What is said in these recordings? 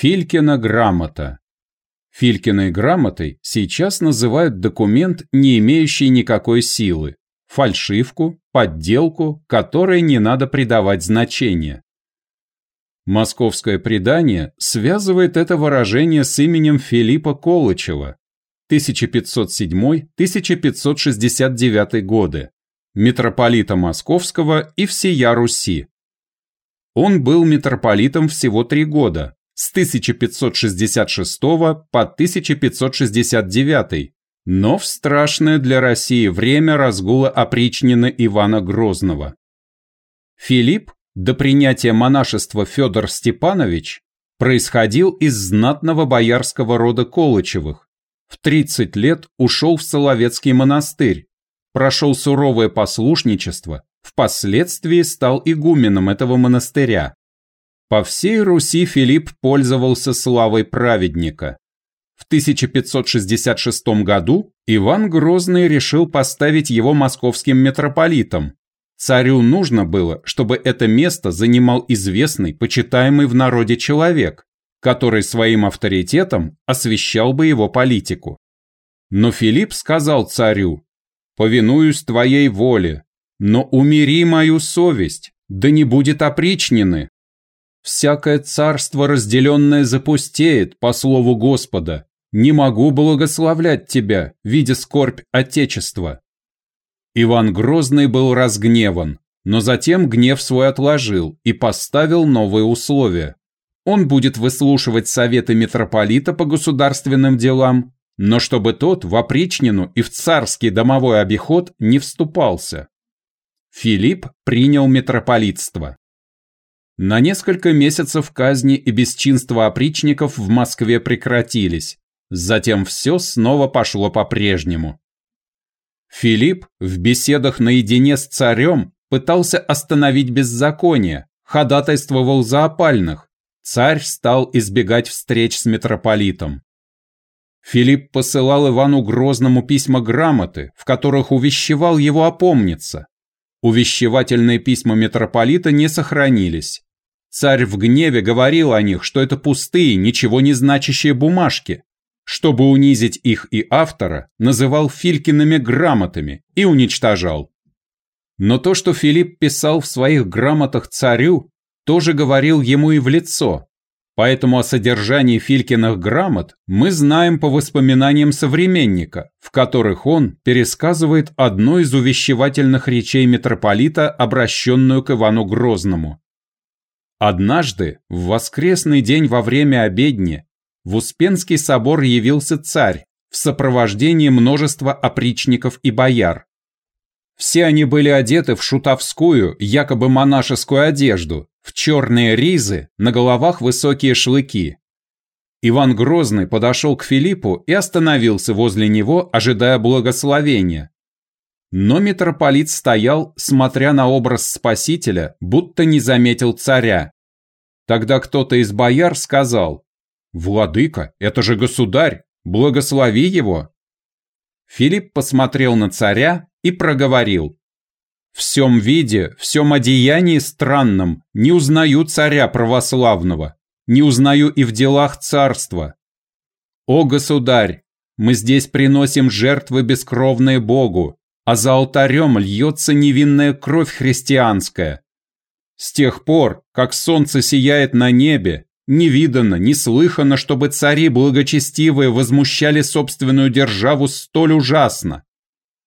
Филькина грамота. Филькиной грамотой сейчас называют документ, не имеющий никакой силы, фальшивку, подделку, которой не надо придавать значения. Московское предание связывает это выражение с именем Филиппа Колычева 1507-1569 годы, митрополита Московского и всея Руси. Он был митрополитом всего три года, с 1566 по 1569, но в страшное для России время разгула опричнины Ивана Грозного. Филипп, до принятия монашества Федор Степанович, происходил из знатного боярского рода Колычевых. В 30 лет ушел в Соловецкий монастырь, прошел суровое послушничество, впоследствии стал игуменом этого монастыря. По всей Руси Филипп пользовался славой праведника. В 1566 году Иван Грозный решил поставить его московским митрополитом. Царю нужно было, чтобы это место занимал известный, почитаемый в народе человек, который своим авторитетом освещал бы его политику. Но Филипп сказал царю, «Повинуюсь твоей воле, но умири мою совесть, да не будет опричнины, Всякое царство, разделенное, запустеет, по слову Господа. Не могу благословлять тебя, видя скорбь Отечества». Иван Грозный был разгневан, но затем гнев свой отложил и поставил новые условия. Он будет выслушивать советы митрополита по государственным делам, но чтобы тот в опричнину и в царский домовой обиход не вступался. Филипп принял митрополитство. На несколько месяцев казни и бесчинства опричников в Москве прекратились. Затем все снова пошло по-прежнему. Филипп в беседах наедине с царем пытался остановить беззаконие, ходатайствовал за опальных. Царь стал избегать встреч с митрополитом. Филипп посылал Ивану Грозному письма-грамоты, в которых увещевал его опомниться. Увещевательные письма митрополита не сохранились. Царь в гневе говорил о них, что это пустые, ничего не значащие бумажки. Чтобы унизить их и автора, называл Филькиными грамотами и уничтожал. Но то, что Филипп писал в своих грамотах царю, тоже говорил ему и в лицо. Поэтому о содержании Филькиных грамот мы знаем по воспоминаниям современника, в которых он пересказывает одну из увещевательных речей митрополита, обращенную к Ивану Грозному. Однажды, в воскресный день во время обедни, в Успенский собор явился царь в сопровождении множества опричников и бояр. Все они были одеты в шутовскую, якобы монашескую одежду, в черные ризы, на головах высокие шлыки. Иван Грозный подошел к Филиппу и остановился возле него, ожидая благословения. Но митрополит стоял, смотря на образ Спасителя, будто не заметил царя. Тогда кто-то из бояр сказал, «Владыка, это же государь, благослови его!» Филипп посмотрел на царя и проговорил, «В всем виде, всем одеянии странном не узнаю царя православного, не узнаю и в делах царства. О, государь, мы здесь приносим жертвы бескровные Богу, а за алтарем льется невинная кровь христианская. С тех пор, как солнце сияет на небе, не видано, не слыхано, чтобы цари благочестивые возмущали собственную державу столь ужасно.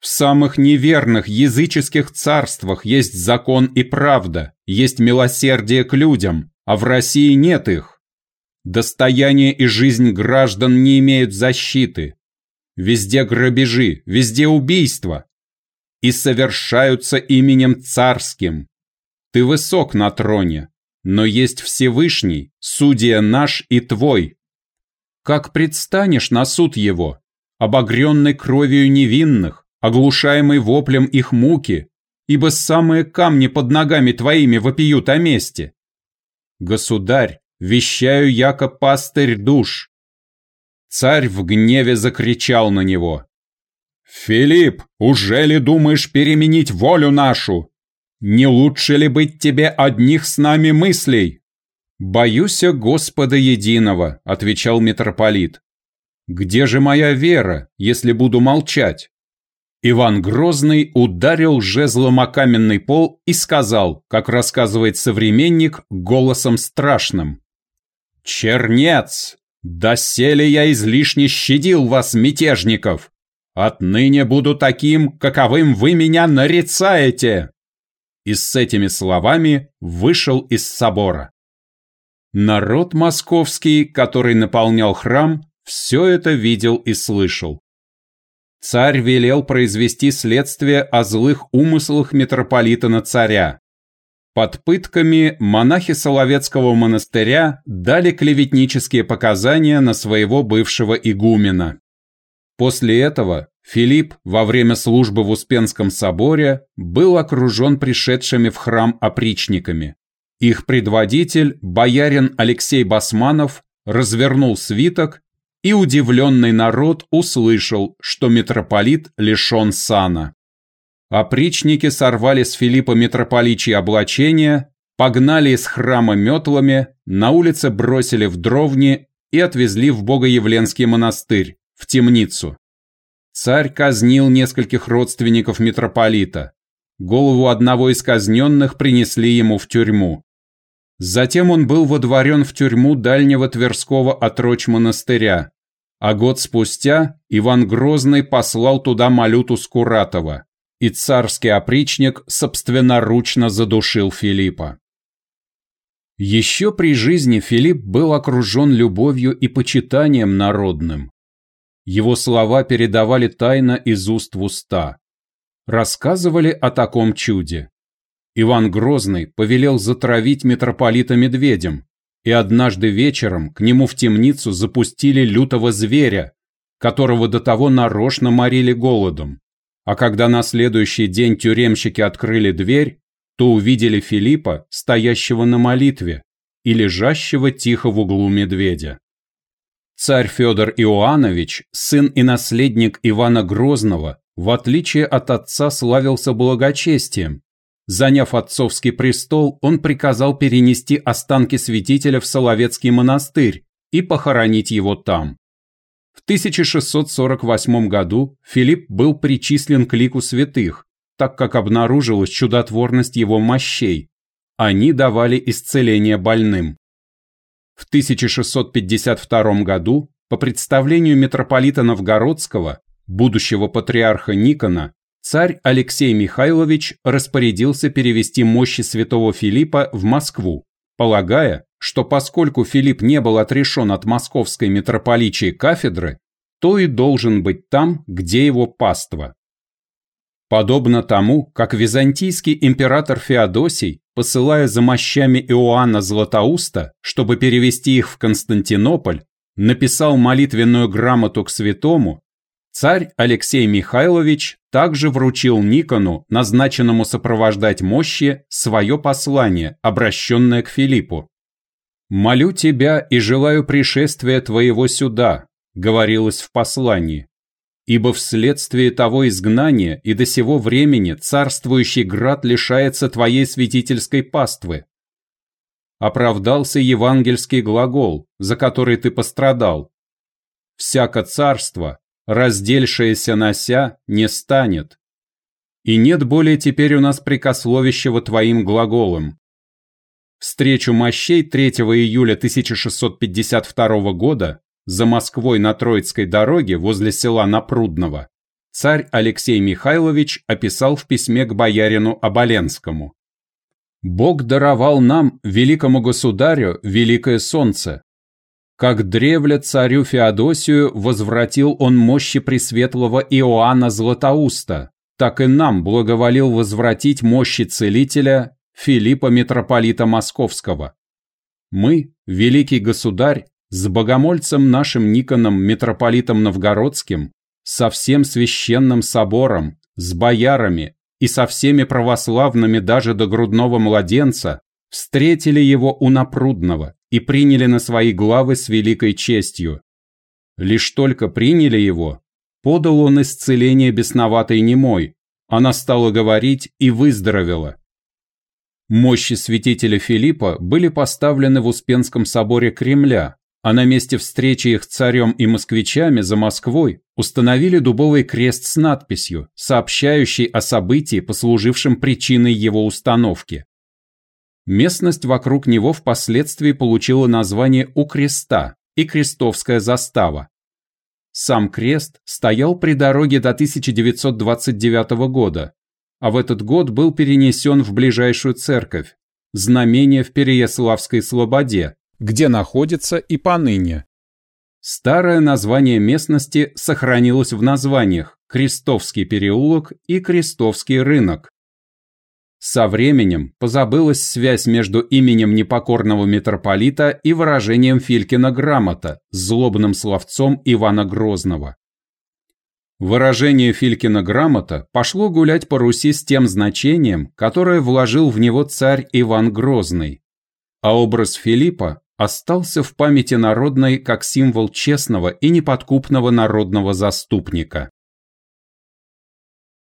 В самых неверных языческих царствах есть закон и правда, есть милосердие к людям, а в России нет их. Достояние и жизнь граждан не имеют защиты. Везде грабежи, везде убийства, и совершаются именем царским. Ты высок на троне, но есть Всевышний, судья наш и твой. Как предстанешь на суд его, обогренный кровью невинных, оглушаемый воплем их муки, ибо самые камни под ногами твоими вопиют о месте. Государь, вещаю яко пастырь душ. Царь в гневе закричал на него. «Филипп, уже ли думаешь переменить волю нашу? Не лучше ли быть тебе одних с нами мыслей? «Боюся Господа Единого», – отвечал митрополит. «Где же моя вера, если буду молчать?» Иван Грозный ударил жезлом о каменный пол и сказал, как рассказывает современник, голосом страшным. «Чернец! Доселе я излишне щадил вас, мятежников! Отныне буду таким, каковым вы меня нарицаете!» И с этими словами вышел из собора. Народ московский, который наполнял храм, все это видел и слышал. Царь велел произвести следствие о злых умыслах митрополита на царя. Под пытками монахи Соловецкого монастыря дали клеветнические показания на своего бывшего игумена. После этого Филипп во время службы в Успенском соборе был окружен пришедшими в храм опричниками. Их предводитель, боярин Алексей Басманов, развернул свиток и удивленный народ услышал, что митрополит лишен сана. Опричники сорвали с Филиппа митрополичье облачение, погнали из храма метлами, на улице бросили в дровни и отвезли в Богоявленский монастырь, в темницу. Царь казнил нескольких родственников митрополита. Голову одного из казненных принесли ему в тюрьму. Затем он был водворен в тюрьму дальнего Тверского отрочь монастыря, а год спустя Иван Грозный послал туда Малюту Скуратова, и царский опричник собственноручно задушил Филиппа. Еще при жизни Филипп был окружен любовью и почитанием народным. Его слова передавали тайно из уст в уста. Рассказывали о таком чуде. Иван Грозный повелел затравить митрополита медведем, и однажды вечером к нему в темницу запустили лютого зверя, которого до того нарочно морили голодом. А когда на следующий день тюремщики открыли дверь, то увидели Филиппа, стоящего на молитве, и лежащего тихо в углу медведя. Царь Федор Иоаннович, сын и наследник Ивана Грозного, в отличие от отца славился благочестием Заняв отцовский престол, он приказал перенести останки святителя в Соловецкий монастырь и похоронить его там. В 1648 году Филипп был причислен к лику святых, так как обнаружилась чудотворность его мощей. Они давали исцеление больным. В 1652 году, по представлению митрополита Новгородского, будущего патриарха Никона, царь Алексей Михайлович распорядился перевести мощи святого Филиппа в Москву, полагая, что поскольку Филипп не был отрешен от московской митрополичьей кафедры, то и должен быть там, где его паства. Подобно тому, как византийский император Феодосий, посылая за мощами Иоанна Златоуста, чтобы перевести их в Константинополь, написал молитвенную грамоту к святому, Царь Алексей Михайлович также вручил Никону, назначенному сопровождать мощи, свое послание, обращенное к Филиппу. «Молю тебя и желаю пришествия твоего сюда», — говорилось в послании, «ибо вследствие того изгнания и до сего времени царствующий град лишается твоей святительской паствы. Оправдался евангельский глагол, за который ты пострадал. Всяко царство, раздельшееся нося, не станет. И нет более теперь у нас прикословящего твоим глаголом. Встречу мощей 3 июля 1652 года за Москвой на Троицкой дороге возле села Напрудного царь Алексей Михайлович описал в письме к боярину Оболенскому. «Бог даровал нам, великому государю, великое солнце, как древле царю Феодосию возвратил он мощи пресветлого Иоанна Златоуста, так и нам благоволил возвратить мощи целителя Филиппа Митрополита Московского. Мы, великий государь, с богомольцем нашим Никоном Митрополитом Новгородским, со всем священным собором, с боярами и со всеми православными даже до грудного младенца, встретили его у Напрудного и приняли на свои главы с великой честью. Лишь только приняли его, подал он исцеление бесноватой немой, она стала говорить и выздоровела. Мощи святителя Филиппа были поставлены в Успенском соборе Кремля, а на месте встречи их царем и москвичами за Москвой установили дубовый крест с надписью, сообщающей о событии, послужившем причиной его установки. Местность вокруг него впоследствии получила название «У креста» и «Крестовская застава». Сам крест стоял при дороге до 1929 года, а в этот год был перенесен в ближайшую церковь, знамение в Переяславской Слободе, где находится и поныне. Старое название местности сохранилось в названиях Крестовский переулок и Крестовский рынок. Со временем позабылась связь между именем непокорного митрополита и выражением Филькина грамота злобным словцом Ивана Грозного. Выражение Филькина грамота пошло гулять по Руси с тем значением, которое вложил в него царь Иван Грозный, а образ Филиппа остался в памяти народной как символ честного и неподкупного народного заступника.